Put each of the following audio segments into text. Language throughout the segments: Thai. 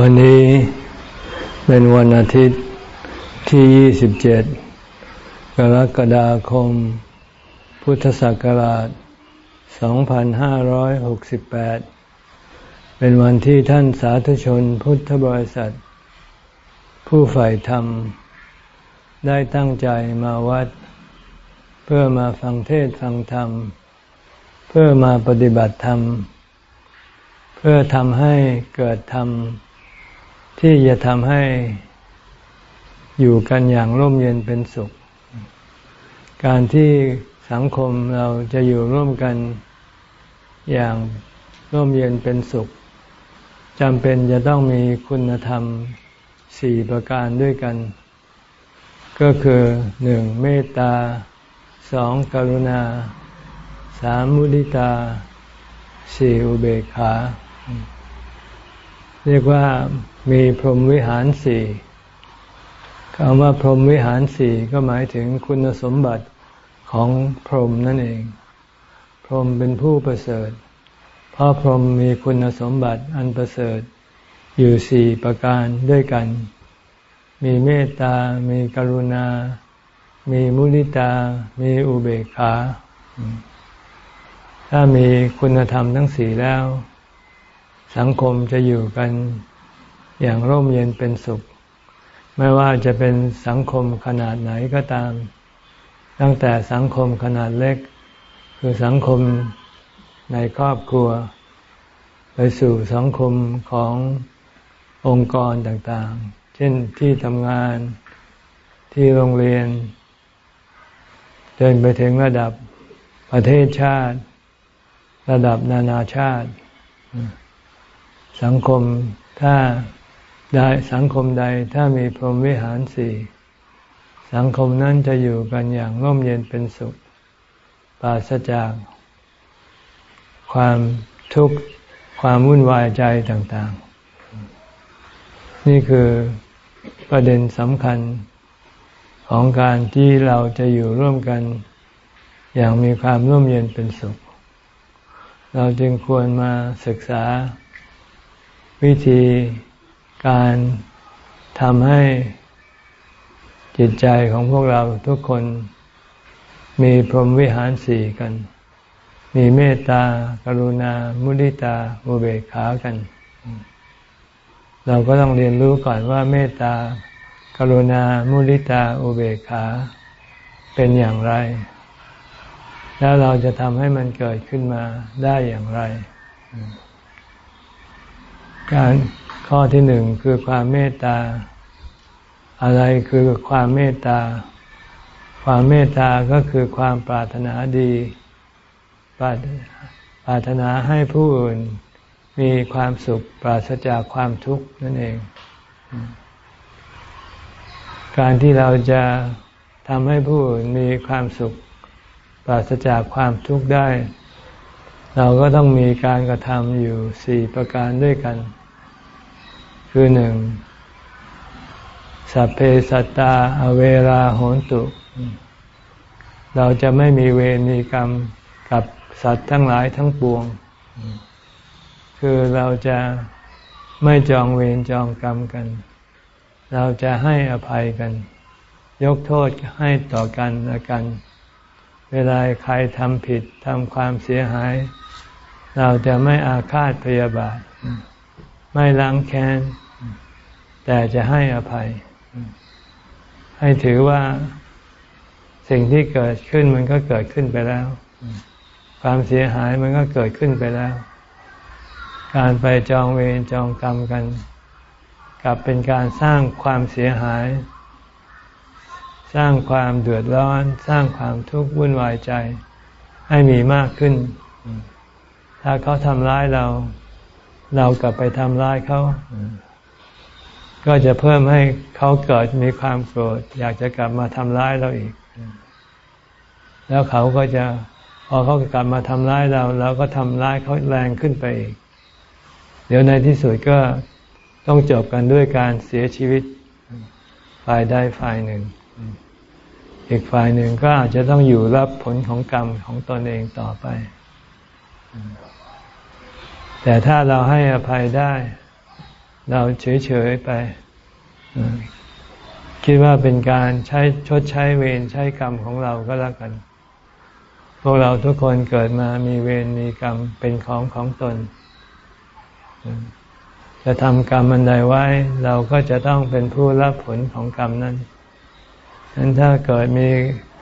วันนี้เป็นวันอาทิตย์ที่ 27 กรกฎาคม พุทธศักราช 2568 เป็นวันที่ท่านสาธุชนพุทธบริษัท ผู้ใฝ่ธรรม ได้ตั้งใจมาวัด เพื่อมาฟังเทศฟังธรรม เพื่อมาปฏิบัติธรรม เพื่อทำให้เกิดธรรม ที่จะทำให้อยู่กันอย่างร่มเย็นเป็นสุข การที่สังคมเราจะอยู่ร่วมกันอย่างร่มเย็นเป็นสุขจำเป็นจะต้องมีคุณธรรมสี่ประการด้วยกัน ก็คือหนึ่งเมตตาสองกรุณาสามมุทิตาสี่อุเบกขา เรียกว่า มีพรหมวิหารสี่คำว่าพรหมวิหารสี่ก็หมายถึงคุณสมบัติของพรหมนั่นเอง พรหมเป็นผู้ประเสริฐ เพราะพรหมมีคุณสมบัติอันประเสริฐอยู่สี่ประการด้วยกัน มีเมตตา มีกรุณา มีมุนิตา มีอุเบกขา ถ้ามีคุณธรรมทั้งสี่แล้ว สังคมจะอยู่กัน อย่างร่มเย็นเป็นสุข ไม่ว่าจะเป็นสังคมขนาดไหนก็ตาม ตั้งแต่สังคมขนาดเล็ก คือสังคมในครอบครัว ไปสู่สังคมขององค์กรต่างๆ เช่นที่ทำงานที่โรงเรียน จนไปถึงระดับประเทศชาติ ระดับนานาชาติ สังคมถ้า ได้สังคมใดถ้ามีพรหมวิหารสี่สังคมนั้นจะอยู่กันอย่างร่มเย็นเป็นสุขปราศจากความทุกข์ความวุ่นวายใจต่างๆ นี่คือประเด็นสำคัญของการที่เราจะอยู่ร่วมกันอย่างมีความร่มเย็นเป็นสุข เราจึงควรมาศึกษาวิธี การทำให้จิตใจของพวกเราทุกคนมีพรหมวิหารสี่กัน มีเมตตา กรุณา มุทิตาอุเบกขากัน เราก็ต้องเรียนรู้ก่อนว่าเมตตา กรุณา มุทิตาอุเบกขาเป็นอย่างไร แล้วเราจะทำให้มันเกิดขึ้นมาได้อย่างไร การ ข้อที่หนึ่งคือความเมตตา อะไรคือความเมตตา ความเมตตาก็คือความปรารถนาดี ปรารถนาให้ผู้อื่นมีความสุขปราศจากความทุกข์นั่นเอง การที่เราจะทำให้ผู้อื่นมีความสุขปราศจากความทุกข์ได้ เราก็ต้องมีการกระทำอยู่สี่ประการด้วยกัน คือหนึ่งสัพเพสัตตาอเวราโหนตุ เราจะไม่มีเวรมีกรรมกับสัตว์ทั้งหลายทั้งปวง คือเราจะไม่จองเวรจองกรรมกัน เราจะให้อภัยกัน ยกโทษให้ต่อกันละกัน เวลาใครทำผิดทำความเสียหาย เราจะไม่อาฆาตพยาบาท ไม่ล้างแค้น แต่จะให้อภัย ให้ถือว่าสิ่งที่เกิดขึ้นมันก็เกิดขึ้นไปแล้ว ความเสียหายมันก็เกิดขึ้นไปแล้ว การไปจองเวรจองกรรมกันกลับเป็นการสร้างความเสียหาย สร้างความเดือดร้อน สร้างความทุกข์วุ่นวายใจ ให้มีมากขึ้น ถ้าเขาทำร้ายเรา เรากลับไปทำร้ายเขา ก็จะเพิ่มให้เขาเกิดมีความโกรธ อยากจะกลับมาทำร้ายเราอีก แล้วเขาก็จะพอเขากลับมาทำร้ายเราเราก็ทำร้ายเขาแรงขึ้นไปอีก เดี๋ยวในที่สุดก็ต้องจบกันด้วยการเสียชีวิตฝ่ายใดฝ่ายหนึ่ง อีกฝ่ายหนึ่งก็อาจจะต้องอยู่รับผลของกรรมของตนเองต่อไป แต่ถ้าเราให้อภัยได้ เราเฉยๆไป คิดว่าเป็นการใช้ชดใช้เวรใช้กรรมของเราก็แล้วกัน พวกเราทุกคนเกิดมามีเวรมีกรรมเป็นของของตน จะทำกรรมอันใดไว้ เราก็จะต้องเป็นผู้รับผลของกรรมนั้นฉะนั้นถ้าเกิดมี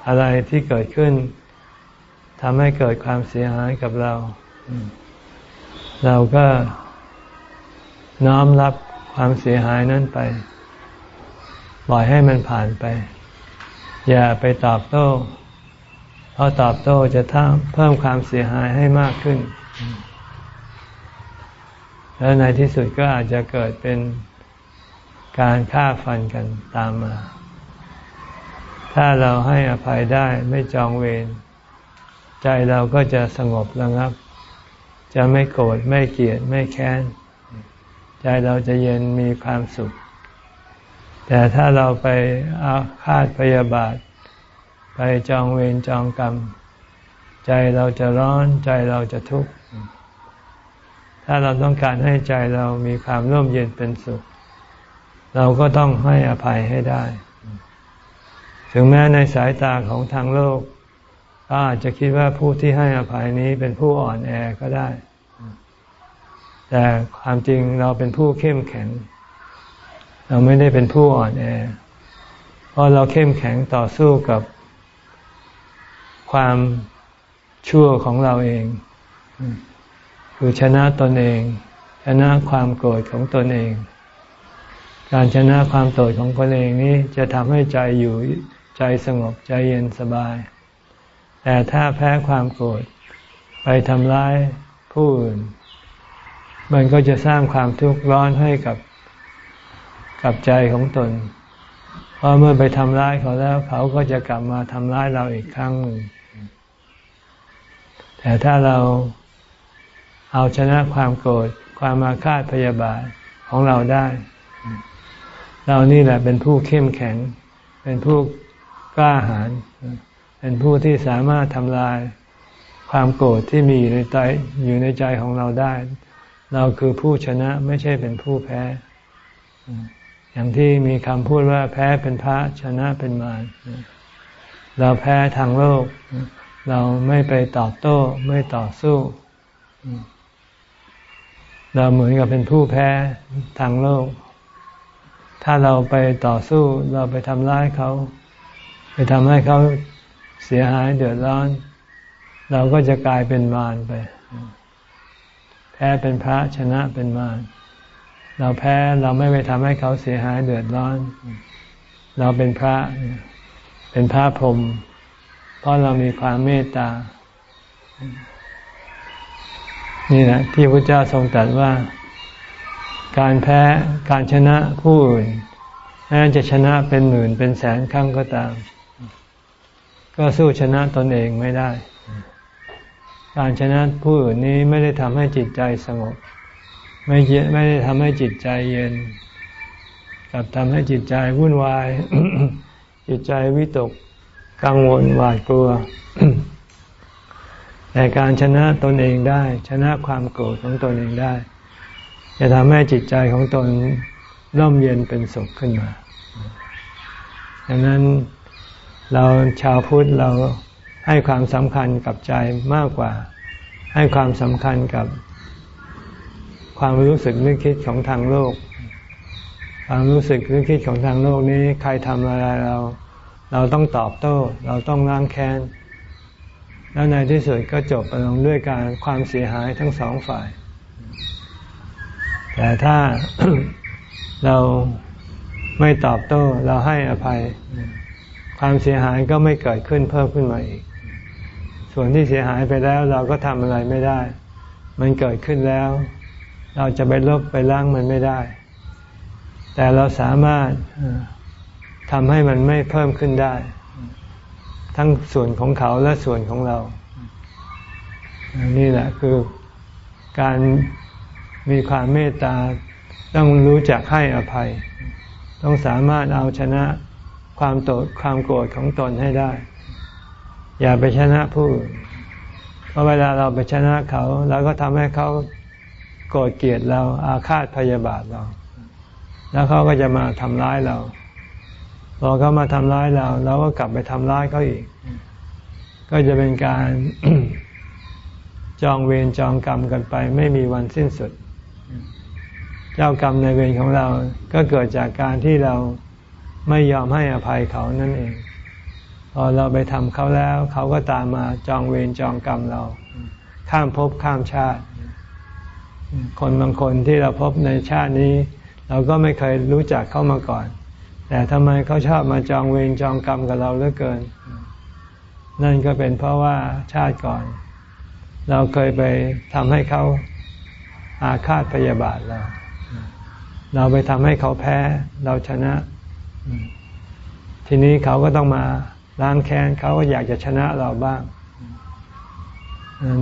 อะไรที่เกิดขึ้นทำให้เกิดความเสียหายกับเรา เราก็น้อมรับความเสียหายนั้นไป ปล่อยให้มันผ่านไป อย่าไปตอบโต้ เพราะตอบโต้จะทำเพิ่มความเสียหายให้มากขึ้น แล้วในที่สุดก็อาจจะเกิดเป็นการฆ่าฟันกันตามมา ถ้าเราให้อภัยได้ไม่จองเวรใจเราก็จะสงบระงับ จะไม่โกรธไม่เกลียดไม่แค้น ใจเราจะเย็นมีความสุข แต่ถ้าเราไปอาฆาตพยาบาท ไปจองเวรจองกรรม ใจเราจะร้อนใจเราจะทุกข์ถ้าเราต้องการให้ใจเรามีความร่มเย็นเป็นสุข เราก็ต้องให้อภัยให้ได้ ถึงแม้ในสายตาของทางโลก ก็อาจจะคิดว่าผู้ที่ให้อภัยนี้เป็นผู้อ่อนแอก็ได้ แต่ความจริงเราเป็นผู้เข้มแข็ง เราไม่ได้เป็นผู้อ่อนแอ เพราะเราเข้มแข็งต่อสู้กับความชั่วของเราเอง คือชนะตนเอง ชนะความโกรธของตนเอง การชนะความโกรธของตนเองนี้จะทำให้ใจอยู่ใจสงบใจเย็นสบาย แต่ถ้าแพ้ความโกรธไปทำร้ายผู้อื่น มันก็จะสร้างความทุกข์ร้อนให้กับกับใจของตน เพราะเมื่อไปทำร้ายเขาแล้ว เขาก็จะกลับมาทำร้ายเราอีกครั้งหนึ่งแต่ถ้าเราเอาชนะความโกรธความมาคาดพยาบาทของเราได้ เรานี่แหละเป็นผู้เข้มแข็ง เป็นผู้กล้าหาญ เป็นผู้ที่สามารถทำลายความโกรธที่มีอยู่ในใจอยู่ในใจของเราได้ เราคือผู้ชนะไม่ใช่เป็นผู้แพ้ อย่างที่มีคำพูดว่าแพ้เป็นพระชนะเป็นมารเราแพ้ทางโลก เราไม่ไปตอบโต้ไม่ต่อสู้ เราเหมือนกับเป็นผู้แพ้ทางโลก ถ้าเราไปต่อสู้เราไปทำร้ายเขา ไปทำให้เขา เสียหายเดือดร้อน เราก็จะกลายเป็นมารไป แพ้เป็นพระชนะเป็นมารเราแพ้เราไม่ไปทำให้เขาเสียหายเดือดร้อน เราเป็นพระ เป็นพระพรหมเพราะเรามีความเมตตา นี่แหละที่พระเจ้าทรงตรัสว่า การแพ้การชนะผู้อื่นแม้จะชนะเป็นหมื่นเป็นแสนครั้งก็ตาม ก็สู้ชนะตนเองไม่ได้ การชนะผู้อื่นนี้ไม่ได้ทำให้จิตใจสงบ ไม่ไม่ได้ทำให้จิตใจเย็นกลับทำให้จิตใจวุ่นวาย จิตใจวิตกกังวลหวาดกลัว แต่การชนะตนเองได้ ชนะความโกรธของตนเองได้ จะทำให้จิตใจของตนร่มเย็นเป็นสุขขึ้นมาดังนั้น เราชาวพุทธเราให้ความสำคัญกับใจมากกว่า ให้ความสำคัญกับ ความรู้สึกนึกคิดของทางโลก ความรู้สึกนึกคิดของทางโลกนี้ใครทำอะไรเรา เราต้องตอบโต้ เราต้องล้างแค้นแล้วในที่สุดก็จบลงด้วยการความเสียหายทั้งสองฝ่าย แต่ถ้าเราไม่ตอบโต้เราให้อภัย ความเสียหายก็ไม่เกิดขึ้นเพิ่มขึ้นมาอีก ส่วนที่เสียหายไปแล้วเราก็ทำอะไรไม่ได้ มันเกิดขึ้นแล้ว เราจะไปลบไปล้างมันไม่ได้ แต่เราสามารถทำให้มันไม่เพิ่มขึ้นได้ ทั้งส่วนของเขาและส่วนของเรา นี่แหละคือการมีความเมตตาต้องรู้จักให้อภัย ต้องสามารถเอาชนะ ความโกรธความโกรธของตนให้ได้ อย่าไปชนะผู้อื่นเพราะเวลาเราไปชนะเขาเราก็ทำให้เขาโกรธเกลียดเราอาฆาตพยาบาทเรา แล้วเขาก็จะมาทำร้ายเราพอเขามาทำร้ายเราเราก็กลับไปทำร้ายเขาอีก ก็จะเป็นการจองเวรจองกรรมกันไป ไม่มีวันสิ้นสุด เจ้ากรรมในเวรของเราก็เกิดจากการที่เรา ไม่ยอมให้อภัยเขานั่นเอง พอเราไปทำเขาแล้ว เขาก็ตามมาจองเวรจองกรรมเรา ข้ามภพข้ามชาติ คนบางคนที่เราพบในชาตินี้ เราก็ไม่เคยรู้จักเขามาก่อน แต่ทำไมเขาชอบมาจองเวรจองกรรมกับเราเหลือเกิน นั่นก็เป็นเพราะว่าชาติก่อน เราเคยไปทำให้เขาอาฆาตพยาบาทเรา เราไปทำให้เขาแพ้ เราชนะ ทีนี้เขาก็ต้องมาล้างแค้นเขาก็อยากจะชนะเราบ้าง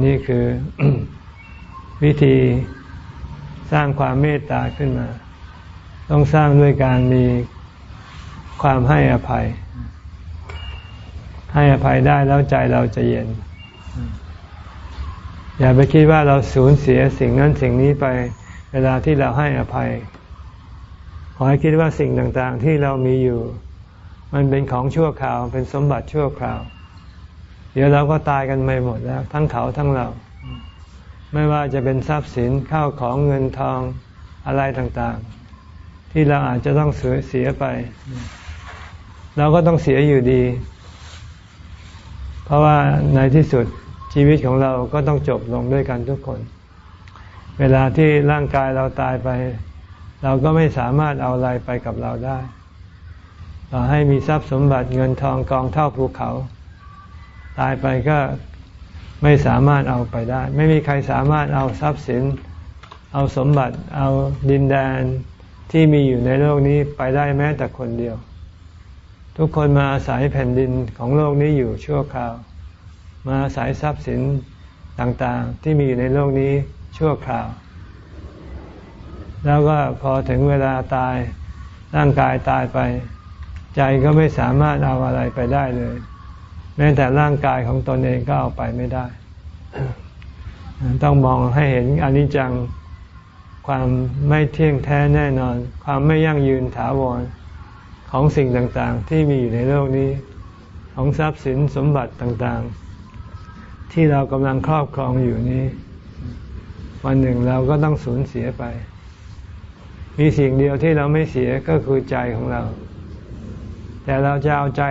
นี่คือวิธีสร้างความเมตตาขึ้นมา ต้องสร้างด้วยการมีความให้อภัย ให้อภัยได้แล้วใจเราจะเย็น อย่าไปคิดว่าเราสูญเสียสิ่งนั้นสิ่งนี้ไป เวลาที่เราให้อภัย ขอให้คิดว่าสิ่งต่างๆที่เรามีอยู่ มันเป็นของชั่วคราว เป็นสมบัติชั่วคราว เดี๋ยวเราก็ตายกันไปหมดแล้ว ทั้งเขาทั้งเรา ไม่ว่าจะเป็นทรัพย์สินข้าวของเงินทองอะไรต่างๆ ที่เราอาจจะต้องเสียเสียไป เราก็ต้องเสียอยู่ดี เพราะว่าในที่สุดชีวิตของเราก็ต้องจบลงด้วยกันทุกคน เวลาที่ร่างกายเราตายไป เราก็ไม่สามารถเอาอะไรไปกับเราได้ต่อให้มีทรัพย์สมบัติเงินทองกองเท่าภูเขา ตายไปก็ไม่สามารถเอาไปได้ ไม่มีใครสามารถเอาทรัพย์สิน เอาสมบัติ เอาดินแดนที่มีอยู่ในโลกนี้ไปได้แม้แต่คนเดียว ทุกคนมาอาศัยแผ่นดินของโลกนี้อยู่ชั่วคราว มาอาศัยทรัพย์สินต่างๆ ที่มีอยู่ในโลกนี้ชั่วคราว แล้วก็พอถึงเวลาตายร่างกายตายไป ใจก็ไม่สามารถเอาอะไรไปได้เลย แม้แต่ร่างกายของตนเองก็เอาไปไม่ได้ ต้องมองให้เห็นอนิจจังความไม่เที่ยงแท้แน่นอน ความไม่ยั่งยืนถาวรของสิ่งต่างๆ ที่มีอยู่ในโลกนี้ ของทรัพย์สินสมบัติต่างๆ ที่เรากำลังครอบครองอยู่นี้ วันหนึ่งเราก็ต้องสูญเสียไป มีสิ่งเดียวที่เราไม่เสียก็คือใจของเรา แต่เราจะเอาใจ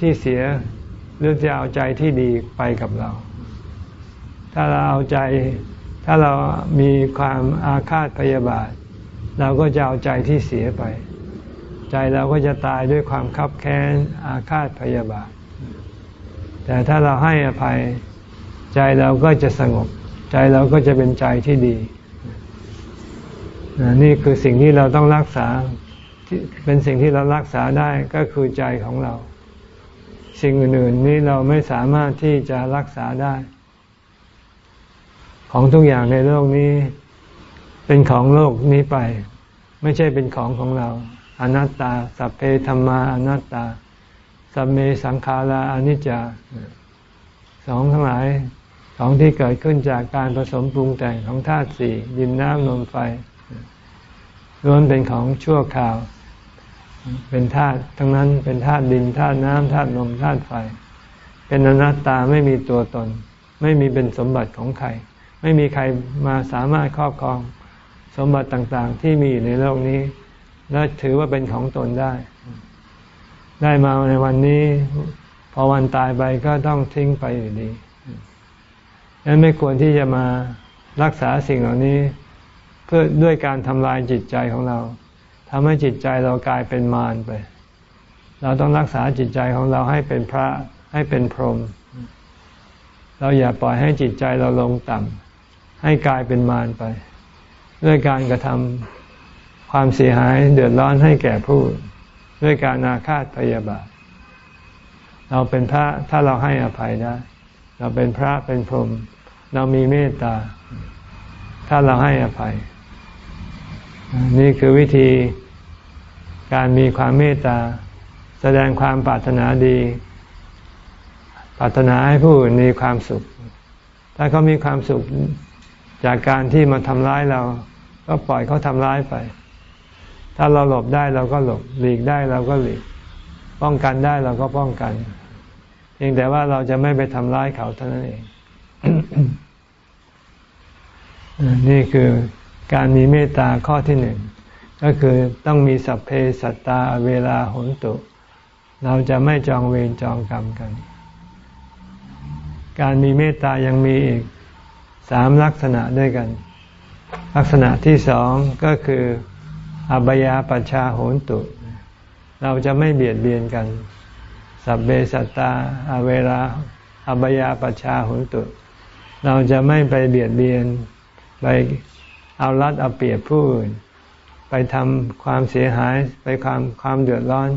ที่เสีย หรือจะเอาใจที่ดีไปกับเรา ถ้าเราเอาใจ ถ้าเรามีความอาฆาตพยาบาท เราก็จะเอาใจที่เสียไป ใจเราก็จะตายด้วยความคับแค้นอาฆาตพยาบาท แต่ถ้าเราให้อภัย ใจเราก็จะสงบ ใจเราก็จะเป็นใจที่ดี นี่คือสิ่งที่เราต้องรักษาเป็นสิ่งที่เรารักษาได้ก็คือใจของเรา สิ่งอื่นๆนี้เราไม่สามารถที่จะรักษาได้ ของทุกอย่างในโลกนี้ เป็นของโลกนี้ไป ไม่ใช่เป็นของของเรา อนัตตา สัพเพธรรมาอนัตตา สัมเมสังขาราอนิจจาสองทั้งหลายของที่เกิดขึ้นจากการผสมปรุงแต่งของธาตุสี่ดินน้ำลมไฟ ล้วนเป็นของชั่วคราว เป็นธาตุทั้งนั้นเป็นธาตุดินธาตุน้ำธาตุลมธาตุไฟ เป็นอนัตตาไม่มีตัวตน ไม่มีเป็นสมบัติของใคร ไม่มีใครมาสามารถครอบครองสมบัติต่างๆ ที่มีอยู่ในโลกนี้ และถือว่าเป็นของตนได้ ได้มาในวันนี้พอวันตายไปก็ต้องทิ้งไปอยู่ดีดังนั้นไม่ควรที่จะมารักษาสิ่งเหล่านี้ พื่อด้วยการทำลายจิตใจของเราทำให้จิตใจเรากลายเป็นมารไป เราต้องรักษาจิตใจของเราให้เป็นพระให้เป็นพรหมเราอย่าปล่อยให้จิตใจเราลงต่ำให้กลายเป็นมารไป ด้วยการกระทำความเสียหายเดือดร้อนให้แก่ผู้ ด้วยการอาฆาตพยาบาท เราเป็นพระถ้าเราให้อภัยได้ เราเป็นพระเป็นพรหมเรามีเมตตา ถ้าเราให้อภัย นี่คือวิธีการมีความเมตตา แสดงความปรารถนาดี ปรารถนาให้ผู้อื่นมีความสุข ถ้าเขามีความสุขจากการที่มาทำร้ายเรา ก็ปล่อยเขาทำร้ายไป ถ้าเราหลบได้เราก็หลบ หลีกได้เราก็หลีก ป้องกันได้เราก็ป้องกันเพียงแต่ว่าเราจะไม่ไปทำร้ายเขาเท่านั้นเอง นี่คือ การมีเมตตาข้อที่หนึ่งก็คือต้องมีสัพเพสัตตาเวลาหนตุ เราจะไม่จองเวรจองกรรมกัน การมีเมตตายังมีอีกสามลักษณะด้วยกัน ลักษณะที่สองก็คืออบยาปัชาโหนตุ เราจะไม่เบียดเบียนกัน สัพเบสัตตาอเวลาอบยาปัชชาโหนตุ เราจะไม่ไปเบียดเบียนไป เอารัดเอาเปรียบผู้อื่น ไปทำความเสียหายไปความความเดือดร้อน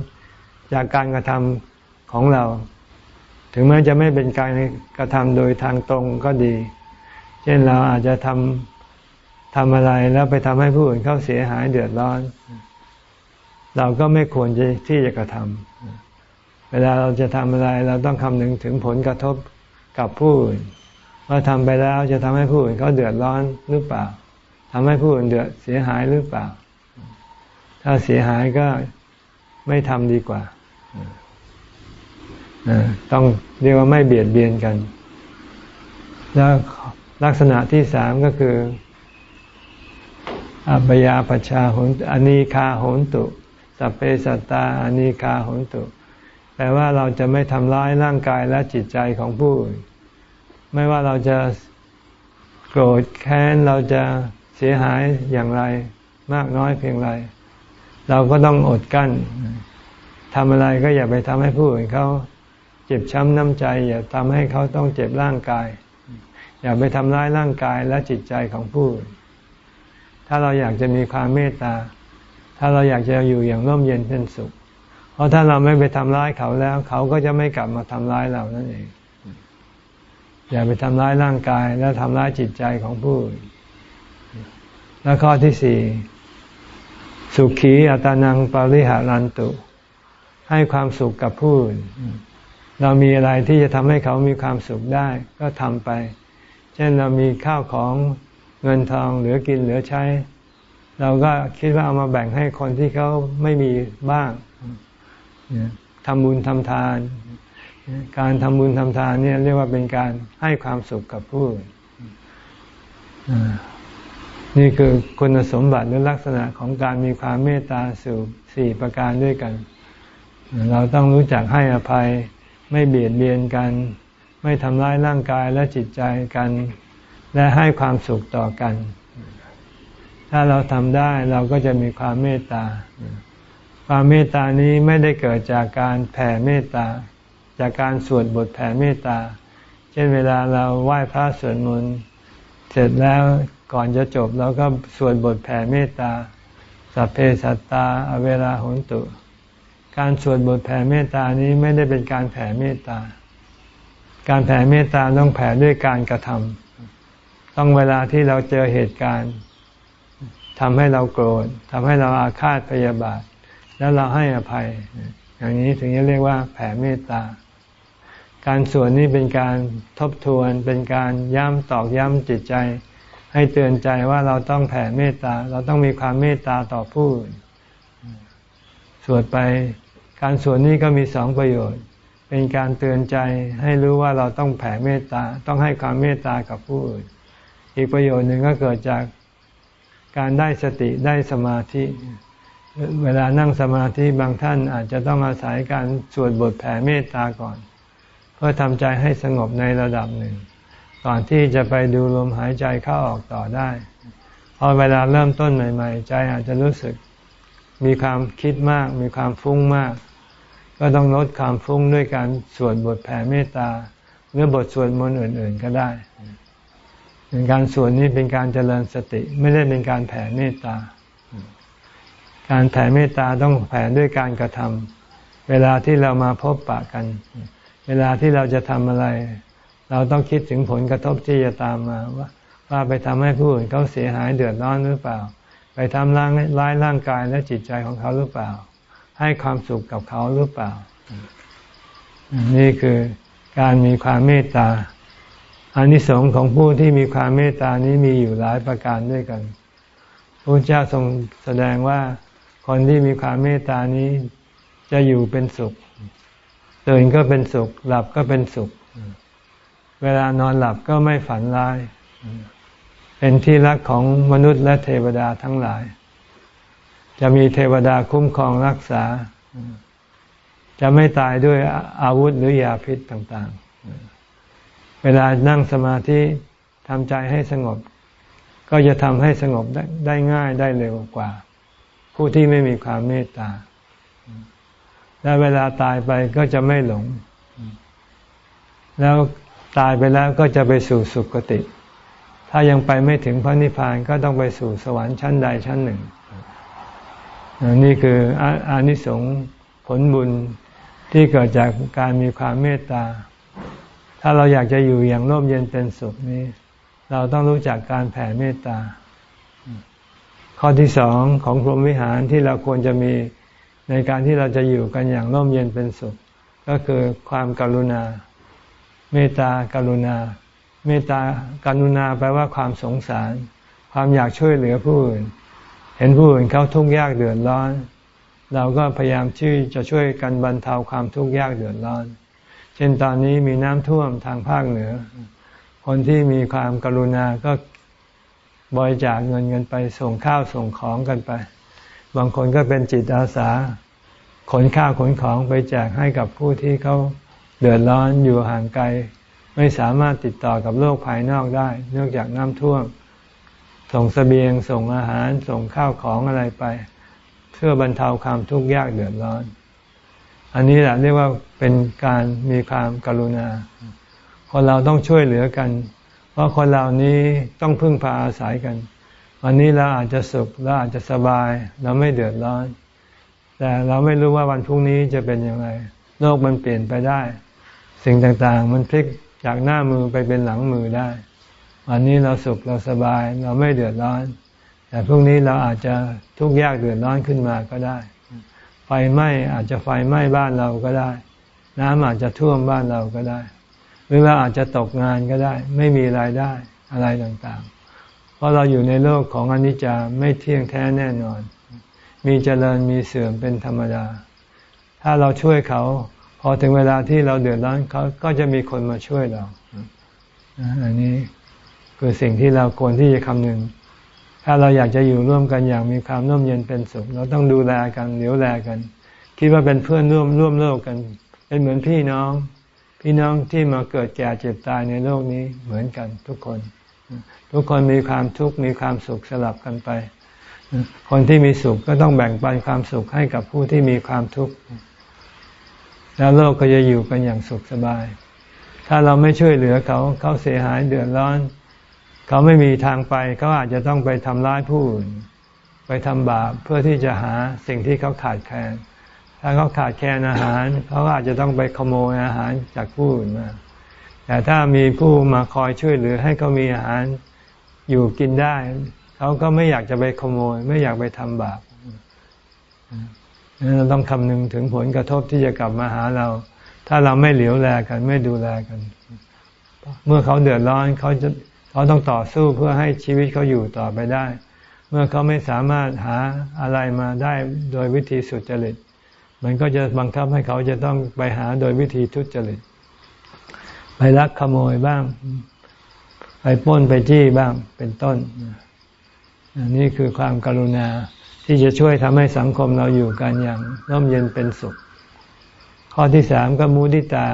จากการกระทำของเรา ถึงแม้จะไม่เป็นการกระทำโดยทางตรงก็ดี เช่นเราอาจจะทำทำอะไรแล้วไปทำให้ผู้อื่นเขาเสียหายเดือดร้อน เราก็ไม่ควรที่จะกระทำเวลาเราจะทำอะไรเราต้องคำนึงถึงผลกระทบกับผู้อื่นว่าทำไปแล้วจะทำให้ผู้อื่นเขาเดือดร้อนหรือเปล่า ทำให้ผู้อื่นเดือดเสียหายหรือเปล่า ถ้าเสียหายก็ไม่ทำดีกว่า ต้องเรียกว่าไม่เบียดเบียนกัน แล้วลักษณะที่สามก็คืออัปยาปชาโหนอนีคาโหนตุ สัพเพสัตตาอนีคาโหนตุ แปลว่าเราจะไม่ทำร้ายร่างกายและจิตใจของผู้อื่น ไม่ว่าเราจะโกรธแค้นเราจะ เสียหายอย่างไร มากน้อยเพียงไร เราก็ต้องอดกั้นทำอะไรก็อย่าไปทำให้ผู้อื่นเขาเจ็บช้ำน้ำใจ อย่าทำให้เขาต้องเจ็บร่างกาย อย่าไปทำร้ายร่างกายและจิตใจของผู้อื่นถ้าเราอยากจะมีความเมตตา ถ้าเราอยากจะอยู่อย่างร่มเย็นเป็นสุข เพราะถ้าเราไม่ไปทำร้ายเขาแล้ว เขาก็จะไม่กลับมาทำร้ายเรานั่นเอง อย่าไปทำร้ายร่างกายและทำร้ายจิตใจของผู้อื่น และข้อที่สี่สุขีอัตานังปริหารันตุ ให้ความสุขกับผู้อื่นเรามีอะไรที่จะทำให้เขามีความสุขได้ก็ทำไป เช่นเรามีข้าวของเงินทองเหลือกินเหลือใช้ เราก็คิดว่าเอามาแบ่งให้คนที่เขาไม่มีบ้างทำบุญทำทาน การทำบุญทำทานเนี่ยเรียกว่าเป็นการให้ความสุขกับผู้นี่ นี่คือคุณสมบัติหรือลักษณะของการมีความเมตตาสู่สี่ประการด้วยกัน เราต้องรู้จักให้อภัย ไม่เบียดเบียนกัน ไม่ทำร้ายร่างกายและจิตใจกัน และให้ความสุขต่อกัน ถ้าเราทำได้เราก็จะมีความเมตตา ความเมตตานี้ไม่ได้เกิดจากการแผ่เมตตา จากการสวดบทแผ่เมตตา เช่นเวลาเราไหว้พระสวดมนต์เสร็จแล้ว ก่อนจะจบเราก็สวดบทแผ่เมตตา สัพเพสัตตา อเวลาหนตุ การสวดบทแผ่เมตตานี้ไม่ได้เป็นการแผ่เมตตา การแผ่เมตตาต้องแผ่ด้วยการกระทำต้องเวลาที่เราเจอเหตุการณ์ทำให้เราโกรธทำให้เราอาฆาตพยาบาท แล้วเราให้อภัย อย่างนี้ถึงจะเรียกว่าแผ่เมตตาการสวดนี่เป็นการทบทวนเป็นการย้ำตอกย้ำจิตใจ ให้เตือนใจว่าเราต้องแผ่เมตตา เราต้องมีความเมตตาต่อผู้อื่นสวดไปการสวดนี่ก็มีสองประโยชน์ เป็นการเตือนใจให้รู้ว่าเราต้องแผ่เมตตา ต้องให้ความเมตตากับผู้อื่น อีกประโยชน์หนึ่งก็เกิดจากการได้สติได้สมาธิ เวลานั่งสมาธิบางท่านอาจจะต้องอาศัยการสวดบทแผ่เมตตาก่อน เพื่อทำใจให้สงบในระดับหนึ่ง ก่อนที่จะไปดูลมหายใจเข้าออกต่อได้พอเวลาเริ่มต้นใหม่ ๆ ใจอาจจะรู้สึกมีความคิดมาก มีความฟุ้งมาก ก็ต้องลดความฟุ้งด้วยการสวดบทแผ่เมตตา หรือบทสวดมนต์อื่น ๆ ก็ได้การสวดนี้เป็นการเจริญสติ ไม่ได้เป็นการแผ่เมตตา การแผ่เมตตาต้องแผ่ด้วยการกระทำเวลาที่เรามาพบปะกัน เวลาที่เราจะทำอะไร เราต้องคิดถึงผลกระทบที่จะตามมาว่าว่าไปทำให้ผู้อื่นเขาเสียหายเดือดร้อนหรือเปล่า ไปทำร้ายร้ายร่างกายและจิตใจของเขาหรือเปล่า ให้ความสุขกับเขาหรือเปล่า นี่คือการมีความเมตตาอานิสงส์ของผู้ที่มีความเมตตานี้มีอยู่หลายประการด้วยกันพระเจ้าทรงแสดงว่าคนที่มีความเมตตานี้จะอยู่เป็นสุขตื่นก็เป็นสุข หลับก็เป็นสุข เวลานอนหลับก็ไม่ฝันร้าย เป็นที่รักของมนุษย์และเทวดาทั้งหลาย จะมีเทวดาคุ้มครองรักษา จะไม่ตายด้วยอาวุธหรือยาพิษต่างๆ เวลานั่งสมาธิทำใจให้สงบ ก็จะทำให้สงบได้ง่ายได้เร็วกว่า ผู้ที่ไม่มีความเมตตา และเวลาตายไปก็จะไม่หลง แล้ว ตายไปแล้วก็จะไปสู่สุคติ ถ้ายังไปไม่ถึงพระนิพพานก็ต้องไปสู่สวรรค์ชั้นใดชั้นหนึ่ง นี่คืออานิสงส์ผลบุญที่เกิดจากการมีความเมตตา ถ้าเราอยากจะอยู่อย่างร่มเย็นเป็นสุขนี้ เราต้องรู้จักการแผ่เมตตา ข้อที่สองของพรหมวิหารที่เราควรจะมีในการที่เราจะอยู่กันอย่างร่มเย็นเป็นสุข ก็คือความกรุณา เมตตากรุณา เมตตากรุณาแปลว่าความสงสาร ความอยากช่วยเหลือผู้อื่น เห็นผู้อื่นเขาทุกข์ยากเดือดร้อน เราก็พยายามชื่จะช่วยกันบรรเทาความทุกข์ยากเดือดร้อน เช่นตอนนี้มีน้ำท่วมทางภาคเหนือ คนที่มีความกรุณาก็บริจาคเงินเงินไปส่งข้าวส่งของกันไป บางคนก็เป็นจิตอาสา ขนข้าวขนของไปแจกให้กับผู้ที่เขา เดือดร้อนอยู่ห่างไกล ไม่สามารถติดต่อกับโลกภายนอกได้ เนื่องจากน้ำท่วม ส่งสเสบียง ส่งอาหาร ส่งข้าวของอะไรไป เพื่อบรรเทาความทุกข์ยากเดือดร้อน อันนี้แหละเรียกว่าเป็นการมีความกรุณา คนเราต้องช่วยเหลือกัน เพราะคนเหล่านี้ต้องพึ่งพาอาศัยกัน วันนี้เราอาจจะสุขเราอาจจะสบาย เราไม่เดือดร้อน แต่เราไม่รู้ว่าวันพรุ่งนี้จะเป็นยังไงโลกมันเปลี่ยนไปได้ สิ่งต่างๆ มันพลิกจากหน้ามือไปเป็นหลังมือได้ วันนี้เราสุขเราสบายเราไม่เดือดร้อน แต่พรุ่งนี้เราอาจจะทุกข์ยากเดือดร้อนขึ้นมาก็ได้ ไฟไหม้อาจจะไฟไหม้บ้านเราก็ได้ น้ำอาจจะท่วมบ้านเราก็ได้ หรือเราอาจจะตกงานก็ได้ ไม่มีรายได้อะไรต่างๆ เพราะเราอยู่ในโลกของอนิจจาไม่เที่ยงแท้แน่นอน มีเจริญมีเสื่อมเป็นธรรมดา ถ้าเราช่วยเขา อถึงเวลาที่เราเดือดร้อนเขาก็จะมีคนมาช่วยเราอันนี้คือสิ่งที่เราควรที่จะคำนึง ถ้าเราอยากจะอยู่ร่วมกันอย่างมีความร่มเย็นเป็นสุข เราต้องดูแลกันเหลียวแลกัน คิดว่าเป็นเพื่อนร่วมร่วมโลกกัน เป็นเหมือนพี่น้อง พี่น้องที่มาเกิดแก่เจ็บตายในโลกนี้เหมือนกันทุกคน ทุกคนมีความทุกข์มีความสุขสลับกันไป คนที่มีสุขก็ต้องแบ่งปันความสุขให้กับผู้ที่มีความทุกข์ แล้วโลกก็จะอยู่กันอย่างสุขสบาย ถ้าเราไม่ช่วยเหลือเขาเขาเสียหายเดือดร้อน เขาไม่มีทางไป เขาอาจจะต้องไปทำร้ายผู้อื่น ไปทำบาปเพื่อที่จะหาสิ่งที่เขาขาดแคลนถ้าเขาขาดแคลนอาหาร เขาอาจจะต้องไปขโมยอาหารจากผู้อื่นมาแต่ถ้ามีผู้มาคอยช่วยเหลือให้เขามีอาหารอยู่กินได้ เขาก็ไม่อยากจะไปขโมย ไม่อยากไปทำบาป เราต้องคำนึงถึงผลกระทบที่จะกลับมาหาเรา ถ้าเราไม่เหลียวแลกันไม่ดูแลกัน เมื่อเขาเดือดร้อนเขาจะเขาต้องต่อสู้เพื่อให้ชีวิตเขาอยู่ต่อไปได้ เมื่อเขาไม่สามารถหาอะไรมาได้โดยวิธีสุจริต มันก็จะบังคับให้เขาจะต้องไปหาโดยวิธีทุจริต ไปลักขโมยบ้าง ไปป้นไปจี้บ้างเป็นต้น อันนี้คือความการุณา ที่จะช่วยทำให้สังคมเราอยู่กันอย่างร่มเย็นเป็นสุข ข้อที่สามก็มุติตา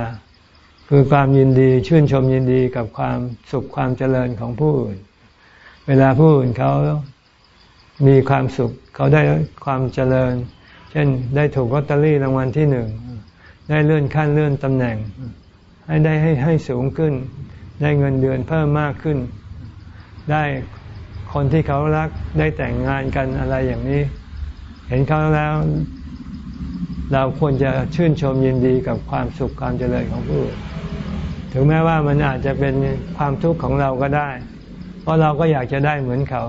คือความยินดีชื่นชมยินดีกับความสุขความเจริญของผู้อื่น เวลาผู้อื่นเขามีความสุข เขาได้ความเจริญ เช่นได้ถูกลอตเตอรี่รางวัลที่หนึ่งได้เลื่อนขั้นเลื่อนตำแหน่ง ให้ได้ให้ให้สูงขึ้น ได้เงินเดือนเพิ่มมากขึ้น ได้ คนที่เขารักได้แต่งงานกันอะไรอย่างนี้ เห็นเขาแล้ว เราควรจะชื่นชมยินดีกับความสุขความเจริญของผู้อื่นถึงแม้ว่ามันอาจจะเป็นความทุกข์ของเราก็ได้ เพราะเราก็อยากจะได้เหมือนเขา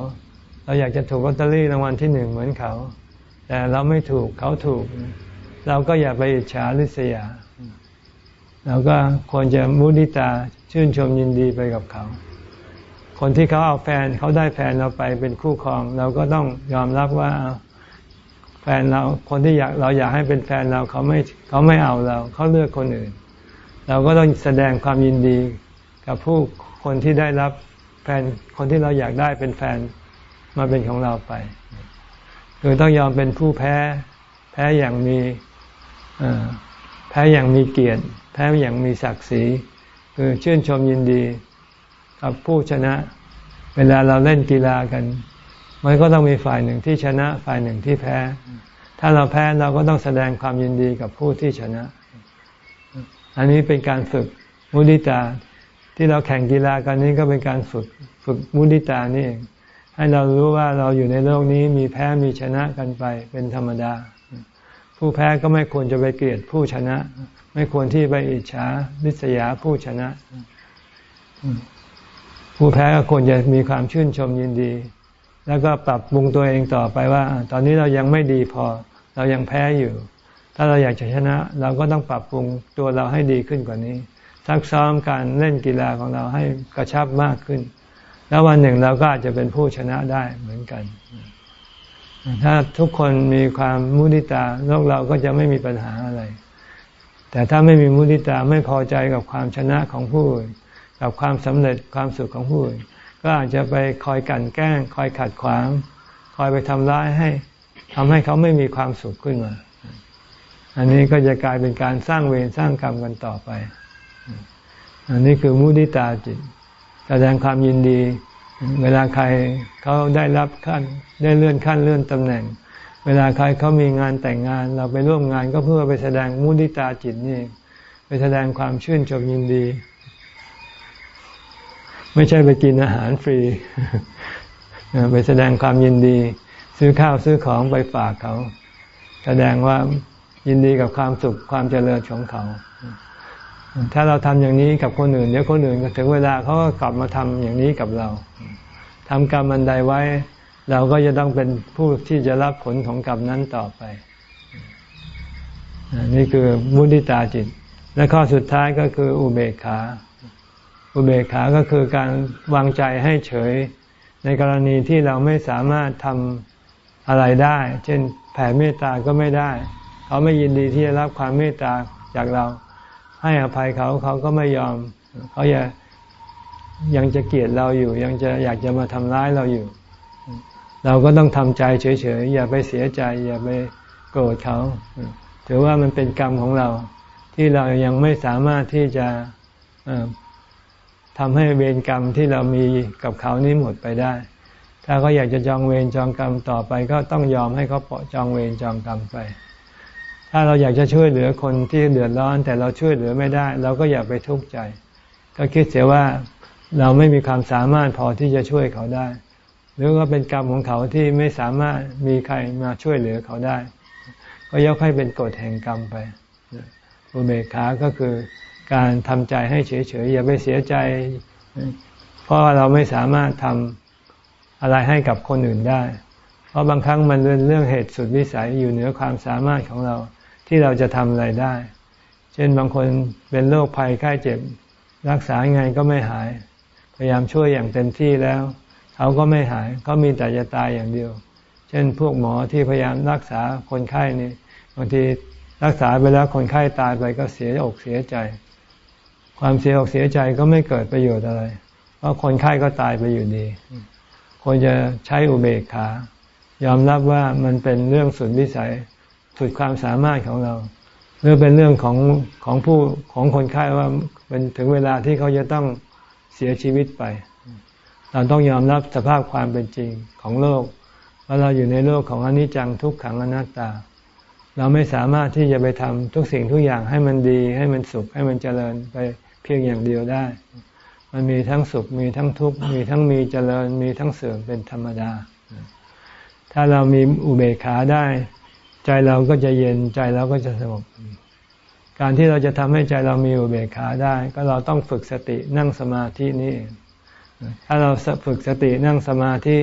เราอยากจะถูกลอตเตอรี่รางวัลที่หนึ่งเหมือนเขา แต่เราไม่ถูกเขาถูก เราก็อย่าไปอิจฉาริษยาเราก็ควรจะมุนิตาชื่นชมยินดีไปกับเขา คนที่เขาเอาแฟนเขาได้แฟนเราไปเป็นคู่ครอง เราก็ต้องยอมรับว่าแฟนเราคนที่อยากเราอยากให้เป็นแฟนเราเขาไม่เขาไม่เอาเราเขาเลือกคนอื่น เราก็ต้องแสดงความยินดีกับผู้คนที่ได้รับแฟนคนที่เราอยากได้เป็นแฟนมาเป็นของเราไปคือต้องยอมเป็นผู้แพ้ แพ้อย่างมีแพ้อย่างมีเกียรติ แพ้อย่างมีศักดิ์ศรีคือชื่นชมยินดี กับผู้ชนะ เวลาเราเล่นกีฬากัน มันก็ต้องมีฝ่ายหนึ่งที่ชนะ ฝ่ายหนึ่งที่แพ้ ถ้าเราแพ้เราก็ต้องแสดงความยินดีกับผู้ที่ชนะ อันนี้เป็นการฝึกมุดิตาที่เราแข่งกีฬากันนี้ก็เป็นการฝึกฝึกมุดิตานี่เองให้เรารู้ว่าเราอยู่ในโลกนี้มีแพ้มีชนะกันไปเป็นธรรมดา ผู้แพ้ก็ไม่ควรจะไปเกลียดผู้ชนะ ไม่ควรที่ไปอิจฉาริษยาผู้ชนะ ผู้แพ้ก็ควรจะมีความชื่นชมยินดี แล้วก็ปรับปรุงตัวเองต่อไปว่า ตอนนี้เรายังไม่ดีพอ เรายังแพ้อยู่ ถ้าเราอยากจะชนะ เราก็ต้องปรับปรุงตัวเราให้ดีขึ้นกว่านี้ซักซ้อมการเล่นกีฬาของเราให้กระชับมากขึ้น แล้ววันหนึ่งเราก็อาจจะเป็นผู้ชนะได้เหมือนกัน ถ้าทุกคนมีความมุติตาโลกเราก็จะไม่มีปัญหาอะไร แต่ถ้าไม่มีมุติตาไม่พอใจกับความชนะของผู้อื่น กับความสำเร็จความสุขของผู้อื่นก็อาจจะไปคอยกันแกล้ง คอยขัดขวาง คอยไปทำร้ายให้ทำให้เขาไม่มีความสุขขึ้นมา อันนี้ก็จะกลายเป็นการสร้างเวรสร้างกรรมกันต่อไป อันนี้คือมุติตาจิต แสดงความยินดี เวลาใครเขาได้รับขั้น ได้เลื่อนขั้นเลื่อนตำแหน่ง เวลาใครเขามีงานแต่งงาน เราไปร่วมงานก็เพื่อไปแสดงมุติตาจิตนี่ไปแสดงความชื่นชมยินดี ไม่ใช่ไปกินอาหารฟรีไปแสดงความยินดี ซื้อข้าวซื้อของไปฝากเขา แสดงว่ายินดีกับความสุขความเจริญของเขา ถ้าเราทำอย่างนี้กับคนอื่นเดี๋ยวคนอื่นถึงเวลาเขาก็กลับมาทำอย่างนี้กับเราทำกรรมอันใดไว้ เราก็จะต้องเป็นผู้ที่จะรับผลของกรรมนั้นต่อไป นี่คือมุติตาจิต และข้อสุดท้ายก็คืออุเบกขา อุเบกขาก็คือการวางใจให้เฉย ในกรณีที่เราไม่สามารถทำอะไรได้ เช่นแผ่เมตตาก็ไม่ได้ เขาไม่ยินดีที่จะรับความเมตตาจากเรา ให้อภัยเขาเขาก็ไม่ยอม เขายังยังจะเกลียดเราอยู่ ยังจะอยากจะมาทำร้ายเราอยู่ เราก็ต้องทำใจเฉยๆ อย่าไปเสียใจ อย่าไปโกรธเขา ถือว่ามันเป็นกรรมของเรา ที่เรายังไม่สามารถที่จะ ทำให้เวรกรรมที่เรามีกับเขานี้หมดไปได้ ถ้าเขาอยากจะจองเวรจองกรรมต่อไป ก็ต้องยอมให้เขาเปาะจองเวรจองกรรมไป ถ้าเราอยากจะช่วยเหลือคนที่เดือดร้อน แต่เราช่วยเหลือไม่ได้ เราก็อย่าไปทุกข์ใจ ก็คิดเสียว่าเราไม่มีความสามารถพอที่จะช่วยเขาได้ หรือว่าเป็นกรรมของเขาที่ไม่สามารถมีใครมาช่วยเหลือเขาได้ ก็ยกให้เป็นกฎแห่งกรรมไปอุเบกขาก็คือ การทำใจให้เฉยๆอย่าไปเสียใจ เพราะว่าเราไม่สามารถทำอะไรให้กับคนอื่นได้ เพราะบางครั้งมันเป็นเรื่องเหตุสุดวิสัยอยู่เหนือความสามารถของเราที่เราจะทำอะไรได้ เช่นบางคนเป็นโรคภัยไข้เจ็บ รักษาไงก็ไม่หาย พยายามช่วยอย่างเต็มที่แล้วเขาก็ไม่หายเขามีแต่จะตายอย่างเดียว เช่นพวกหมอที่พยายามรักษาคนไข้นี่บางทีรักษาไปแล้วคนไข้ตายไปก็เสียอกเสียใจ ความเสียอกเสียใจก็ไม่เกิดประโยชน์อะไร เพราะคนไข้ก็ตายไปอยู่ดีควรจะใช้อุเบกขา ยอมรับว่ามันเป็นเรื่องสุดวิสัย สุดความสามารถของเรา หรือเป็นเรื่องของของผู้ของคนไข้ว่าเป็นถึงเวลาที่เขาจะต้องเสียชีวิตไป เราต้องยอมรับสภาพความเป็นจริงของโลกว่าเราอยู่ในโลกของอนิจจังทุกขังอนัตตา เราไม่สามารถที่จะไปทำทุกสิ่งทุกอย่างให้มันดี ให้มันสุขให้มันเจริญไป เพียงอย่างเดียวได้ มันมีทั้งสุขมีทั้งทุกข์มีทั้งมีเจริญมีทั้งเสื่อมเป็นธรรมดา ถ้าเรามีอุเบกขาได้ ใจเราก็จะเย็นใจเราก็จะสงบการที่เราจะทำให้ใจเรามีอุเบกขาได้ ก็เราต้องฝึกสตินั่งสมาธินี่ถ้าเราฝึกสตินั่งสมาธิ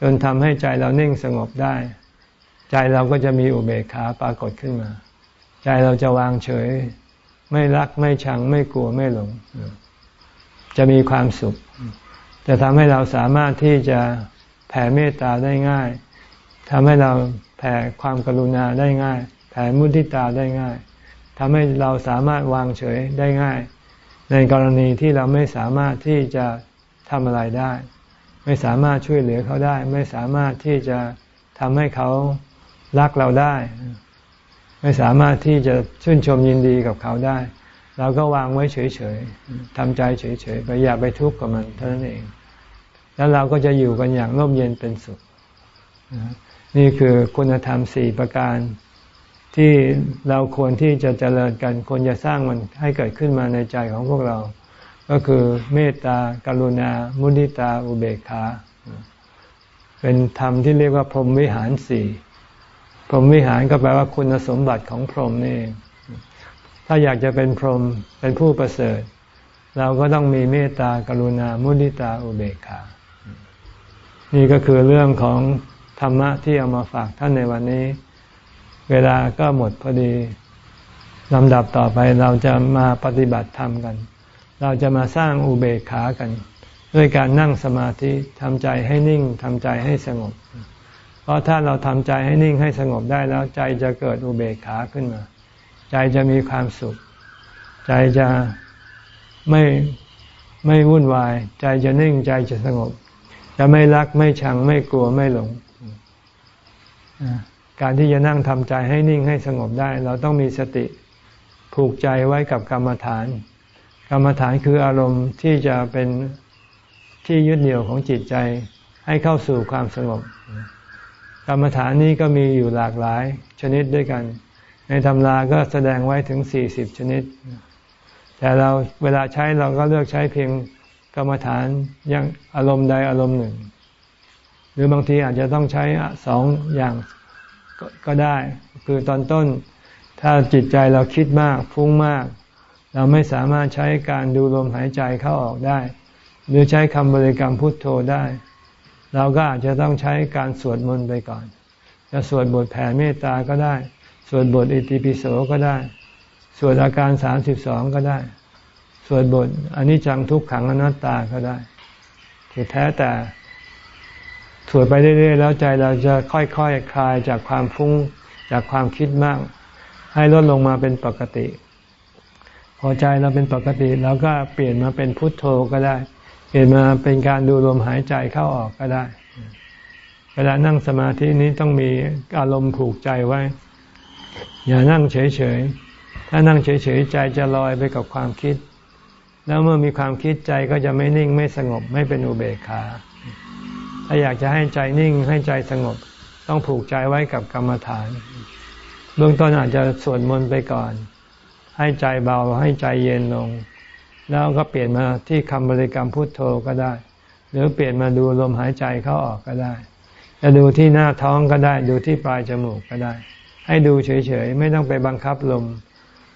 จนทำให้ใจเรานิ่งสงบได้ ใจเราก็จะมีอุเบกขาปรากฏขึ้นมา ใจเราจะวางเฉย ไม่รักไม่ชัง ไม่กลัวไม่หลง จะมีความสุข จะทำให้เราสามารถที่จะแผ่เมตตาได้ง่ายทำให้เราแผ่ความกรุณาได้ง่าย แผ่มุทิตาได้ง่ายทำให้เราสามารถวางเฉยได้ง่าย ในกรณีที่เราไม่สามารถที่จะทำอะไรได้ ไม่สามารถช่วยเหลือเขาได้ ไม่สามารถที่จะทำให้เขารักเราได้ ไม่สามารถที่จะชื่นชมยินดีกับเขาได้ เราก็วางไว้เฉยๆทำใจเฉยๆไปอย่าไปทุกข์กับมันเท่านั้นเอง แล้วเราก็จะอยู่กันอย่างร่มเย็นเป็นสุข นี่คือคุณธรรมสี่ประการที่เราควรที่จะเจริญกันควรจะสร้างมันให้เกิดขึ้นมาในใจของพวกเรา ก็คือเมตตา กรุณา มุนิตา อุเบกขา เป็นธรรมที่เรียกว่าพรหมวิหารสี่ พรหมวิหารก็แปลว่าคุณสมบัติของพรหมนี่ถ้าอยากจะเป็นพรหมเป็นผู้ประเสริฐ เราก็ต้องมีเมตตากรุณามุนิตาอุเบกขา นี่ก็คือเรื่องของธรรมะที่เอามาฝากท่านในวันนี้ เวลาก็หมดพอดีลำดับต่อไปเราจะมาปฏิบัติธรรมกัน เราจะมาสร้างอุเบกขากัน ด้วยการนั่งสมาธิทำใจให้นิ่งทำใจให้สงบ เพราะถ้าเราทำใจให้นิ่งให้สงบได้แล้วใจจะเกิดอุเบกขาขึ้นมา ใจจะมีความสุข ใจจะไม่ไม่วุ่นวาย ใจจะนิ่งใจจะสงบ จะไม่รักไม่ชังไม่กลัวไม่หลง การที่จะนั่งทำใจให้นิ่งให้สงบได้ เราต้องมีสติผูกใจไว้กับกรรมฐาน กรรมฐานคืออารมณ์ที่จะเป็นที่ยึดเหนี่ยวของจิตใจให้เข้าสู่ความสงบ กรรมฐานนี้ก็มีอยู่หลากหลายชนิดด้วยกัน ในตำราก็แสดงไว้ถึงสี่สิบชนิด แต่เราเวลาใช้เราก็เลือกใช้เพียงกรรมฐานอย่างอารมณ์ใดอารมณ์หนึ่ง หรือบางทีอาจจะต้องใช้สองอย่างก็ได้ คือตอนต้น ถ้าจิตใจเราคิดมากฟุ้งมาก เราไม่สามารถใช้การดูลมหายใจเข้าออกได้ หรือใช้คำบริกรรมพุทโธได้ เราก็อาจจะต้องใช้การสวดมนต์ไปก่อน จะสวดบทแผ่เมตตาก็ได้ สวดบทอิติปิโสก็ได้ สวดอาการสามสิบสองก็ได้ สวดบทอนิจจังทุกขังอนัตตาก็ได้คือแท้แต่สวดไปเรื่อยๆแล้วใจเราจะค่อยๆคคลายจากความฟุ้งจากความคิดมาก ให้ลดลงมาเป็นปกติ พอใจเราเป็นปกติเราก็เปลี่ยนมาเป็นพุทโธก็ได้ เปลี่ยนมาเป็นการดูลมหายใจเข้าออกก็ได้ เวลานั่งสมาธินี้ต้องมีอารมณ์ผูกใจไว้ อย่านั่งเฉยๆ ถ้านั่งเฉยๆ ใจจะลอยไปกับความคิด แล้วเมื่อมีความคิดใจก็จะไม่นิ่งไม่สงบไม่เป็นอุเบกขา ถ้าอยากจะให้ใจนิ่งให้ใจสงบ ต้องผูกใจไว้กับกรรมฐาน เบื้องต้นอาจจะสวดมนต์ไปก่อน ให้ใจเบาให้ใจเย็นลง แล้วก็เปลี่ยนมาที่คำบริกรรมพุทโธก็ได้ หรือเปลี่ยนมาดูลมหายใจเข้าออกก็ได้ จะดูที่หน้าท้องก็ได้ ดูที่ปลายจมูกก็ได้ ให้ดูเฉยๆ ไม่ต้องไปบังคับลม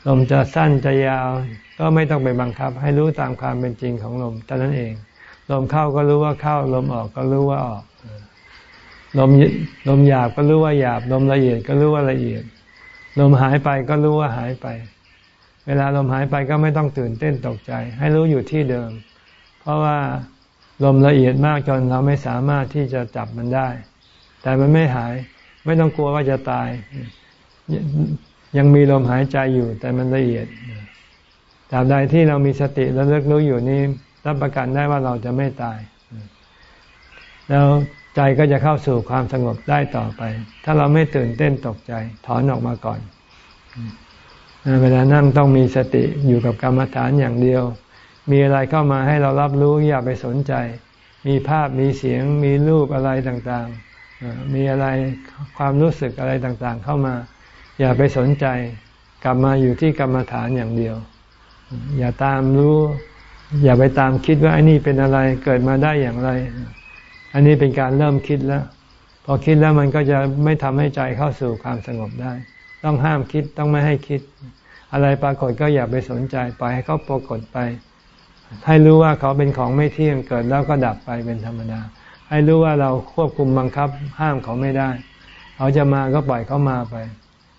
ลมจะสั้นจะยาว ก็ไม่ต้องไปบังคับ ให้รู้ตามความเป็นจริงของลมเท่านั้นเอง ลมเข้าก็รู้ว่าเข้า ลมออกก็รู้ว่าออก ลมลมหยาบก็รู้ว่าหยาบ ลมละเอียดก็รู้ว่าละเอียด ลมหายไปก็รู้ว่าหายไป เวลาลมหายไปก็ไม่ต้องตื่นเต้นตกใจ ให้รู้อยู่ที่เดิม เพราะว่าลมละเอียดมากจนเราไม่สามารถที่จะจับมันได้ แต่มันไม่หาย ไม่ต้องกลัวว่าจะตาย ยังมีลมหายใจอยู่ แต่มันละเอียดตราบใดที่เรามีสติและเลิกรู้อยู่นี้ รับประกันได้ว่าเราจะไม่ตาย แล้วใจก็จะเข้าสู่ความสงบได้ต่อไป ถ้าเราไม่ตื่นเต้นตกใจ ถอนออกมาก่อน เวลานั่งต้องมีสติอยู่กับกรรมฐานอย่างเดียว มีอะไรเข้ามาให้เรารับรู้อย่าไปสนใจ มีภาพมีเสียงมีรูปอะไรต่างๆ มีอะไรความรู้สึกอะไรต่างๆ เข้ามา อย่าไปสนใจ กลับมาอยู่ที่กรรมฐานอย่างเดียว อย่าตามรู้ อย่าไปตามคิดว่าไอ้นี่เป็นอะไรเกิดมาได้อย่างไร อันนี้เป็นการเริ่มคิดแล้ว พอคิดแล้วมันก็จะไม่ทำให้ใจเข้าสู่ความสงบได้ ต้องห้ามคิดต้องไม่ให้คิด อะไรปรากฏก็อย่าไปสนใจปล่อยให้เขาปรากฏไป ให้รู้ว่าเขาเป็นของไม่เที่ยงเกิดแล้วก็ดับไปเป็นธรรมดา ให้รู้ว่าเราควบคุมบังคับ ห้ามเขาไม่ได้ เขาจะมาก็ปล่อยเขามาไป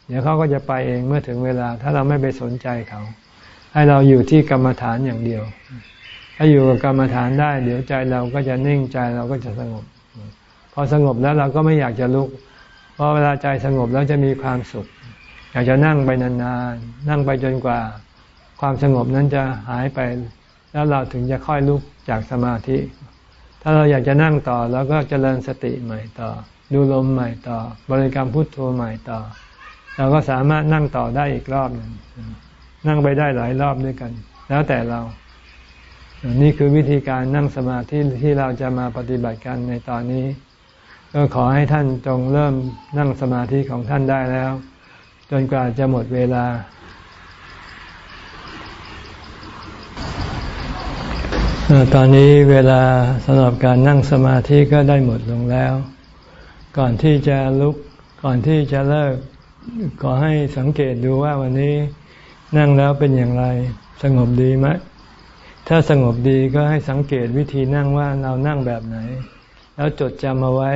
เดี๋ยวเขาก็จะไปเองเมื่อถึงเวลา ถ้าเราไม่ไปสนใจเขา ให้เราอยู่ที่กรรมฐานอย่างเดียว ถ้าอยู่กับกรรมฐานได้ เดี๋ยวใจเราก็จะนิ่งใจเราก็จะสงบพอสงบแล้วเราก็ไม่อยากจะลุก เพราะเวลาใจสงบแล้วจะมีความสุข อยากจะนั่งไปนานๆ นั่งไปจนกว่า ความสงบนั้นจะหายไป แล้วเราถึงจะค่อยลุกจากสมาธิ ถ้าเราอยากจะนั่งต่อแล้วก็เจริญสติใหม่ต่อ ดูลมใหม่ต่อ บริกรรมพุทโธใหม่ต่อ เราก็สามารถนั่งต่อได้อีกรอบหนึ่งนั่งไปได้หลายรอบด้วยกัน แล้วแต่เรา นี่คือวิธีการนั่งสมาธิที่เราจะมาปฏิบัติกันในตอนนี้ ก็ขอให้ท่านจงเริ่มนั่งสมาธิของท่านได้แล้ว จนกว่าจะหมดเวลา ตอนนี้เวลาสำหรับการนั่งสมาธิก็ได้หมดลงแล้ว ก่อนที่จะลุกก่อนที่จะเลิกขอให้สังเกตดูว่าวันนี้นั่งแล้วเป็นอย่างไร สงบดีไหมถ้าสงบดีก็ให้สังเกตวิธีนั่งว่าเรานั่งแบบไหน แล้วจดจำเอาไว้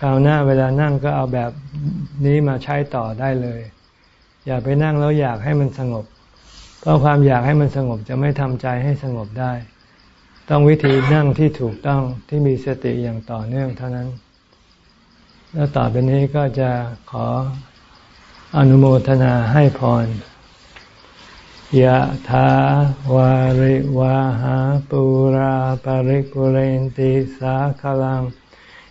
คราวหน้าเวลานั่งก็เอาแบบนี้มาใช้ต่อได้เลย อย่าไปนั่งแล้วอยากให้มันสงบ เพราะความอยากให้มันสงบจะไม่ทำใจให้สงบได้ ต้องวิธีนั่งที่ถูกต้องที่มีสติอย่างต่อเนื่องเท่านั้น แล้วต่อไปนี้ก็จะขออนุโมทนาให้พรยะถาวาริวาหาปุราปริปุเรนติสาคลัง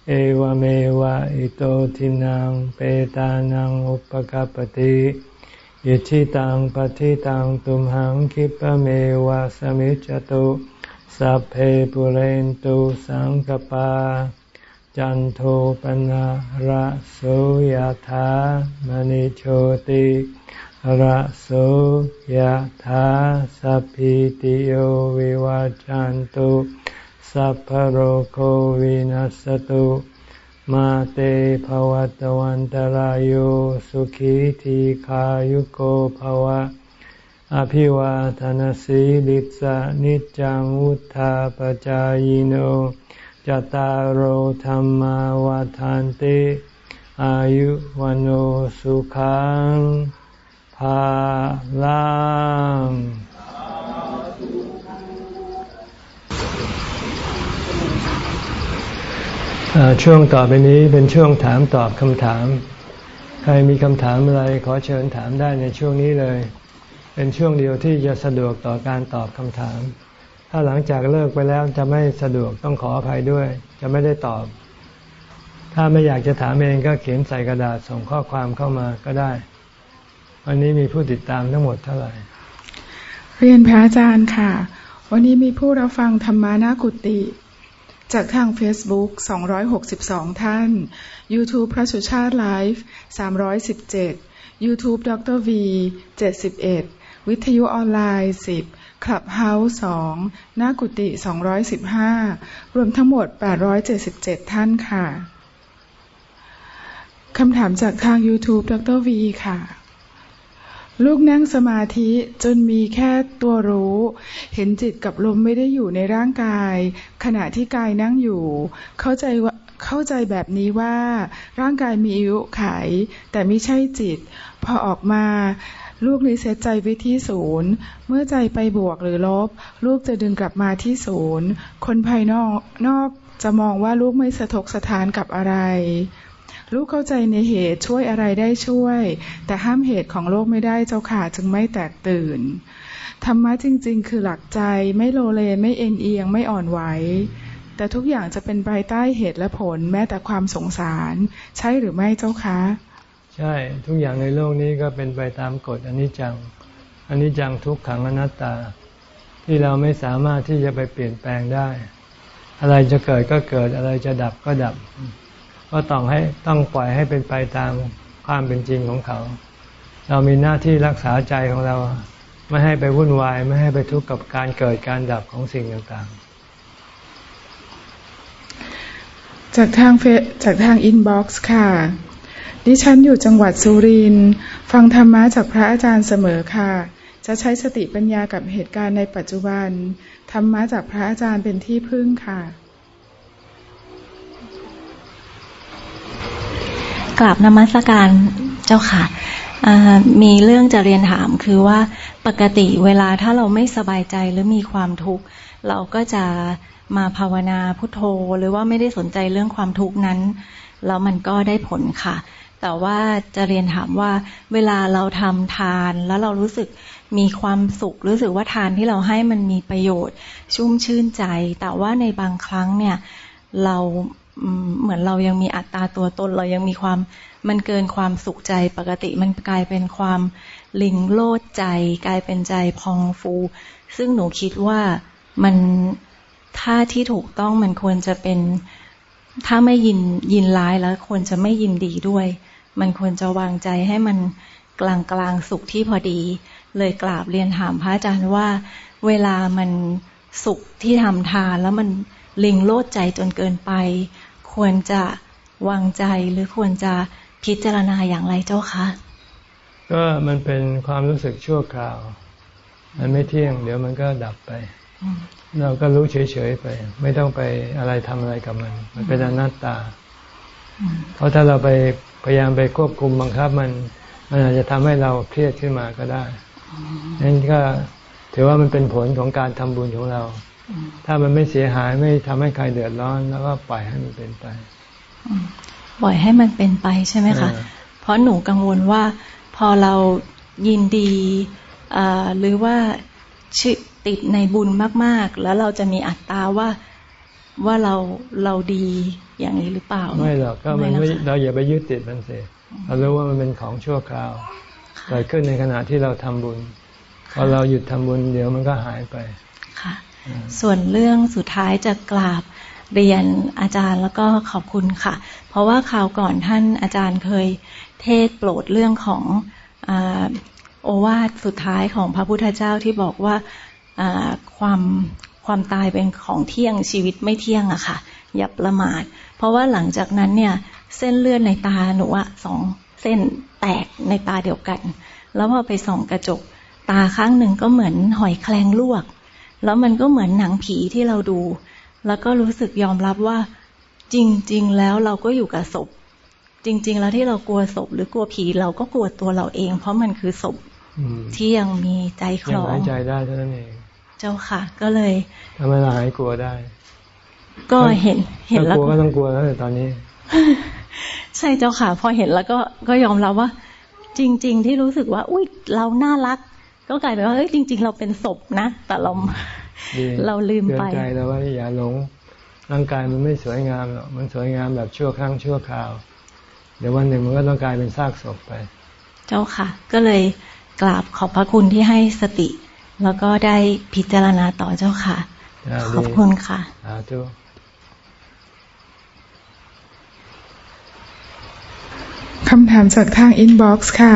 เอวเมวะอิโตทินังเปตานังอุปกปติยิชิตังปฏิตังตุมหังคิปเมวะสมิจจตุสัพเพปุเรนตุสังกปา จันโทปนะระโสยธามณิโชติระโสยธาสัพพิติโยวิวาจันตุ สัพพโรโควินัสตุมาเตภวัตวันตารโยสุขีทีขายุโกภวะ อภิวาทานสีลิสานิจังวุธาปจายโนจตารโหธรรมวาทานติ อายุวันโอสุขังพาลัง ช่วงต่อไปนี้เป็นช่วงถามตอบคำถาม ใครมีคำถามอะไรขอเชิญถามได้ในช่วงนี้เลย เป็นช่วงเดียวที่จะสะดวกต่อการตอบคำถาม ถ้าหลังจากเลิกไปแล้วจะไม่สะดวกต้องขออภัยด้วย จะไม่ได้ตอบ ถ้าไม่อยากจะถามเองก็เขียนใส่กระดาษส่งข้อความเข้ามาก็ได้ วันนี้มีผู้ติดตามทั้งหมดเท่าไหร่ เรียนพระอาจารย์ค่ะ วันนี้มีผู้รับฟังธรรมานากุติ จากทาง Facebook 262 ท่าน YouTube พระสุชาติไลฟ์317 YouTube ดร V 71 วิทยุออนไลน์ 10 Clubhouse 2หน้ากุติ215 รวมทั้งหมด 877 ท่านค่ะ คำถามจากทาง YouTube ดร V ค่ะ ลูกนั่งสมาธิจนมีแค่ตัวรู้ เห็นจิตกับลมไม่ได้อยู่ในร่างกาย ขณะที่กายนั่งอยู่ เข้าใจว่าเข้าใจแบบนี้ว่าร่างกายมีอายุไข แต่ไม่ใช่จิต พอออกมา ลูกรีเซ็ตใจไปที่ศูนย์ เมื่อใจไปบวกหรือลบ ลูกจะดึงกลับมาที่ศูนย์ คนภายนอกนอกจะมองว่าลูกไม่สะทกสะทานกับอะไร ลูกเข้าใจในเหตุช่วยอะไรได้ช่วย แต่ห้ามเหตุของโลกไม่ได้เจ้าขาจึงไม่แตกตื่น ธรรมะจริง ๆ คือหลักใจไม่โลเลไม่เอ็นเอียงไม่อ่อนไหวแต่ทุกอย่างจะเป็นภายใต้เหตุและผลแม้แต่ความสงสาร ใช่หรือไม่เจ้าคะใช่ทุกอย่างในโลกนี้ก็เป็นไปตามกฎอนิจจังอนิจจังทุกขังอนัตตา ที่เราไม่สามารถที่จะไปเปลี่ยนแปลงได้ อะไรจะเกิดก็เกิดอะไรจะดับก็ดับ ก็ต้องให้ต้องปล่อยให้เป็นไปตามความเป็นจริงของเขา เรามีหน้าที่รักษาใจของเรา ไม่ให้ไปวุ่นวาย ไม่ให้ไปทุกข์กับการเกิดการดับของสิ่งต่างๆ จากทางเฟจากทางอินบ็อกซ์ค่ะ ดิฉันอยู่จังหวัดสุรินทร์ฟังธรรมะจากพระอาจารย์เสมอค่ะ จะใช้สติปัญญากับเหตุการณ์ในปัจจุบันธรรมะจากพระอาจารย์เป็นที่พึ่งค่ะ กราบนมัสการเจ้าค่ะมีเรื่องจะเรียนถามคือว่าปกติเวลาถ้าเราไม่สบายใจหรือมีความทุกข์เราก็จะมาภาวนาพุทโธ หรือว่าไม่ได้สนใจเรื่องความทุกข์นั้นแล้วมันก็ได้ผลค่ะ แต่ว่าจะเรียนถามว่าเวลาเราทำทานแล้วเรารู้สึกมีความสุข รู้สึกว่าทานที่เราให้มันมีประโยชน์ ชุ่มชื่นใจ แต่ว่าในบางครั้งเนี่ยเรา เหมือนเรายังมีอัตราตัวตน เรายังมีความมันเกินความสุขใจปกติ มันกลายเป็นความลิงโลดใจ กลายเป็นใจพองฟู ซึ่งหนูคิดว่ามันถ้าที่ถูกต้องมันควรจะเป็น ถ้าไม่ยินยินร้ายแล้วควรจะไม่ยินดีด้วย มันควรจะวางใจให้มันกลางกลางสุขที่พอดี เลยกราบเรียนถามพระอาจารย์ว่า เวลามันสุขที่ทำทานแล้วมันลิงโลดใจจนเกินไป ควรจะวางใจหรือควรจะพิจารณาอย่างไรเจ้าคะ ก็มันเป็นความรู้สึกชั่วคราว มันไม่เที่ยง เดี๋ยวมันก็ดับไป เราก็รู้เฉยๆไป ไม่ต้องไปอะไรทำอะไรกับมัน มันเป็นอนัตตา เพราะถ้าเราไปพยายามไปควบคุมบังคับมัน มันอาจจะทำให้เราเครียดขึ้นมาก็ได้นั่นก็ถือว่ามันเป็นผลของการทำบุญของเรา ถ้ามันไม่เสียหายไม่ทำให้ใครเดือดร้อน แล้วก็ปล่อยให้มันเป็นไปปล่อยให้มันเป็นไปใช่ไหมคะเพราะหนูกังวลว่าพอเรายินดีหรือว่าติดในบุญมาก ๆ แล้วเราจะมีอัตตาว่าว่าเราเราดีอย่างนี้หรือเปล่า ไม่หรอกก็มันไม่เราอย่าไปยึดติดมันเสียเรารู้ว่ามันเป็นของชั่วคราวเกิดขึ้นในขณะที่เราทำบุญพอเราหยุดทำบุญเดี๋ยวมันก็หายไปค่ะ ส่วนเรื่องสุดท้ายจะกราบเรียนอาจารย์แล้วก็ขอบคุณค่ะ เพราะว่าคราวก่อนท่านอาจารย์เคยเทศโปรดเรื่องของโอวาทสุดท้ายของพระพุทธเจ้าที่บอกว่าความความตายเป็นของเที่ยงชีวิตไม่เที่ยงอะค่ะ อย่าประมาท เพราะว่าหลังจากนั้นเนี่ยเส้นเลือดในตาหนูอะสองเส้นแตกในตาเดียวกัน แล้วพอไปส่องกระจกตาข้างหนึ่งก็เหมือนหอยแคลงลวก แล้วมันก็เหมือนหนังผีที่เราดู แล้วก็รู้สึกยอมรับว่า จริง ๆ แล้วเราก็อยู่กับศพ จริง ๆ แล้วที่เรากลัวศพ หรือกลัวผีเราก็กลัวตัวเราเอง เพราะมันคือศพที่ยังมีใจคลองหายใจได้เท่านั้นเอง เจ้าค่ะ ก็เลยทำไมเราหายกลัวได้ ก็เห็นเห็นแล้วกลัวก็ต้องกลัวแล้วแต่ตอนนี้ ใช่เจ้าค่ะ พอเห็นแล้วก็ก็ยอมรับว่า จริง ๆ ที่รู้สึกว่า อุ้ยเราน่ารัก ก็กลายเป็นว่าเฮ้ยจริง ๆ เราเป็นศพนะแต่เราเราลืมไปใจเราว่าอย่าหลงร่างกายมันไม่สวยงามหรอกมันสวยงามแบบชั่วครั้งชั่วคราว เดี๋ยววันหนึ่งมันก็ต้องกลายเป็นซากศพไป เจ้าค่ะ ก็เลยกราบขอบพระคุณที่ให้สติ แล้วก็ได้พิจารณาต่อเจ้าค่ะ ขอบคุณค่ะคำถามจากทางอินบ็อกซ์ค่ะ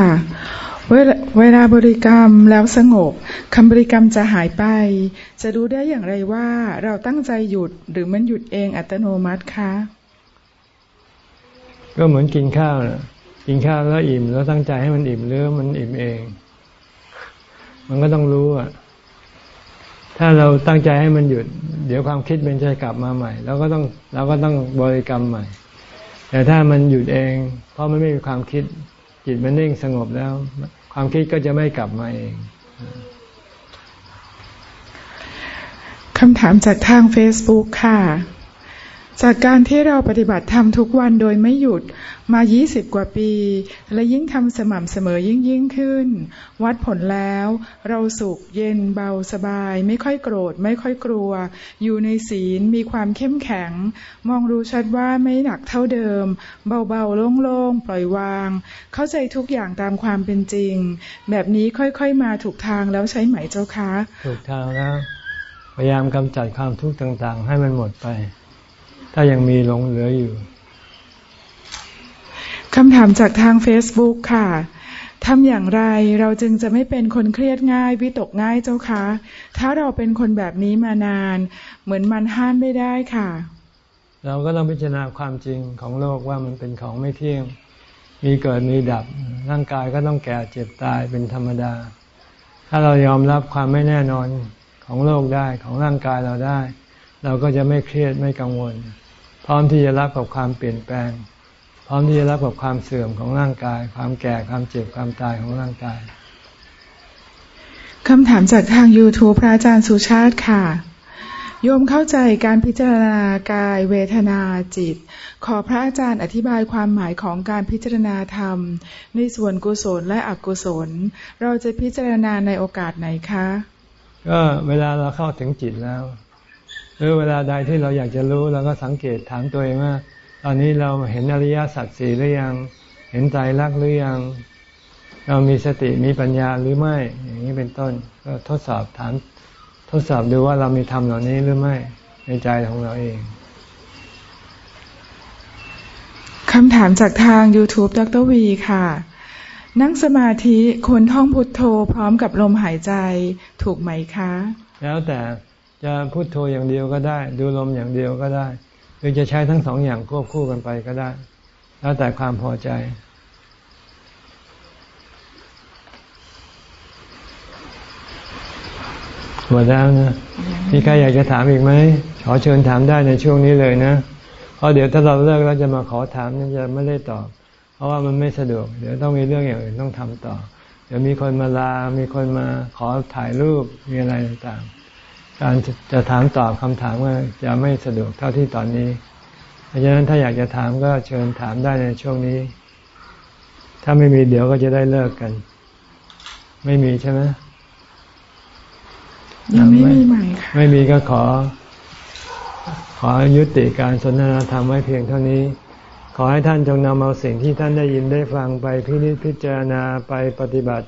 เวลาบริกรรมแล้วสงบคำบริกรรมจะหายไป จะรู้ได้อย่างไรว่าเราตั้งใจหยุดหรือมันหยุดเองอัตโนมัติคะก็เหมือนกินข้าวนะกินข้าวแล้วอิ่มแล้วตั้งใจให้มันอิ่มหรือมันอิ่มเอง มันก็ต้องรู้อะ ถ้าเราตั้งใจให้มันหยุด เดี๋ยวความคิดมันจะกลับมาใหม่เราก็ต้องเราก็ต้องบริกรรมใหม่ แต่ถ้ามันหยุดเอง เพราะมันไม่มีความคิด จิตมันนิ่งสงบแล้ว ความคิดก็จะไม่กลับมาเองคำถามจากทาง Facebook ค่ะ จากการที่เราปฏิบัติธรรมทุกวันโดยไม่หยุดมา 20 กว่าปี และยิ่งทำสม่ำเสมอยิ่งยิ่งขึ้น วัดผลแล้ว เราสุขเย็นเบาสบาย ไม่ค่อยโกรธ ไม่ค่อยกลัว อยู่ในศีลมีความเข้มแข็ง มองรู้ชัดว่าไม่หนักเท่าเดิม เบาๆโล่งๆ ปล่อยวาง เข้าใจทุกอย่างตามความเป็นจริง แบบนี้ค่อยๆมาถูกทางแล้วใช้ไหมเจ้าคะ ถูกทางแล้วพยายามกำจัดความทุกข์ต่างๆ ให้มันหมดไป ถ้ายังมีหลงเหลืออยู่คำถามจากทาง Facebook ค่ะทำอย่างไรเราจึงจะไม่เป็นคนเครียดง่ายวิตกง่ายเจ้าคะ ถ้าเราเป็นคนแบบนี้มานาน เหมือนมันห้ามไม่ได้ค่ะ เราก็ต้องพิจารณาความจริงของโลกว่ามันเป็นของไม่เที่ยง มีเกิดมีดับ ร่างกายก็ต้องแก่เจ็บตายเป็นธรรมดา ถ้าเรายอมรับความไม่แน่นอนของโลกได้ของร่างกายเราได้ เราก็จะไม่เครียดไม่กังวล พร้อมที่จะรับกับความเปลี่ยนแปลง พร้อมที่จะรับกับความเสื่อมของร่างกาย ความแก่ความเจ็บความตายของร่างกายคำถามจากทาง YouTube พระอาจารย์สุชาติค่ะโยมเข้าใจการพิจารณากายเวทนาจิต ขอพระอาจารย์อธิบายความหมายของการพิจารณาธรรม ในส่วนกุศลและอกุศล เราจะพิจารณาในโอกาสไหนคะ ก็เวลาเราเข้าถึงจิตแล้ว หรือเวลาใดที่เราอยากจะรู้เราก็สังเกตถามตัวเองว่า ตอนนี้เราเห็นอริยสัจสี่หรือยัง เห็นใจรักหรือยัง เรามีสติมีปัญญาหรือไม่ อย่างนี้เป็นต้น ก็ทดสอบถามทดสอบดูว่าเรามีธรรมเหล่านี้หรือไม่ในใจของเราเองคำถามจากทาง YouTube ดรวีค่ะ นั่งสมาธิควรท่องพุทโธพร้อมกับลมหายใจถูกไหมคะ แล้วแต่ จะพุโทโธอย่างเดียวก็ได้ ดูลมอย่างเดียวก็ได้ หรือจะใช้ทั้งสองอย่างควบคู่กันไปก็ได้ แล้วแต่ความพอใจหมดแล้วนะมีใครอยากจะถามอีกไหม ขอเชิญถามได้ในช่วงนี้เลยนะเพราะเดี๋ยวถ้าเราเลิกแล้วจะมาขอถามนี่จะไม่ได้ตอบ เพราะว่ามันไม่สะดวก เดี๋ยวต้องมีเรื่องอย่างอื่นต้องทำต่อ เดี๋ยวมีคนมาลา มีคนมาขอถ่ายรูป มีอะไรต่างๆ การจะถามตอบคำถามก็จะไม่สะดวกเท่าที่ตอนนี้ เพราะฉะนั้นถ้าอยากจะถามก็เชิญถามได้ในช่วงนี้ ถ้าไม่มีเดี๋ยวก็จะได้เลิกกัน ไม่มีใช่ไหมยังไม่มีใหม่ค่ะไม่มีก็ขอ ขอยุติการสนทนาธรรมไว้เพียงเท่านี้ ขอให้ท่านจงนำเอาสิ่งที่ท่านได้ยินได้ฟังไปพินิจพิจารณาไปปฏิบัติ